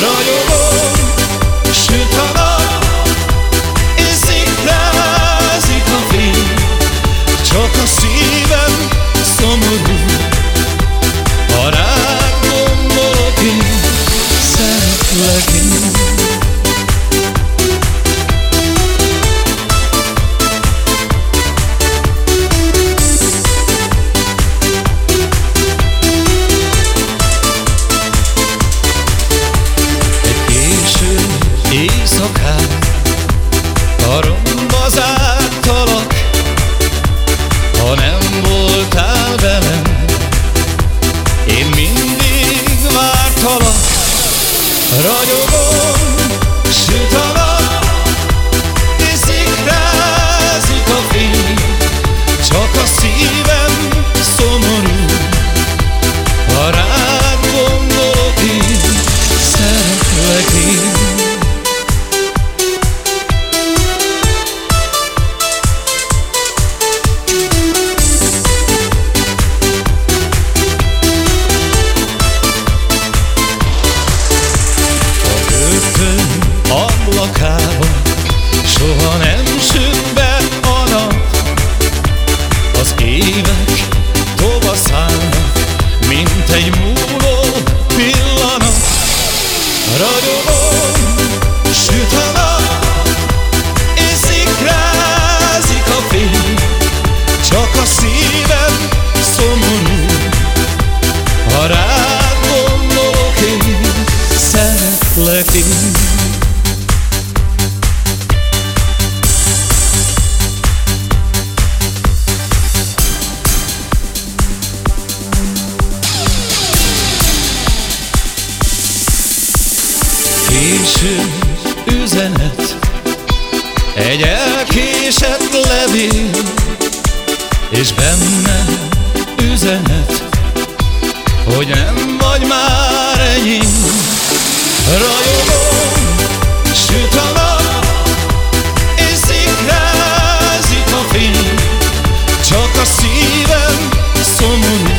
Rolho Rádió looking Késő üzenet. Egy elkésett levél. És benne üzenet Hogy nem vagy már Rajogom, süt a nap, és szikrázik a fény, csak a szívem szomorú.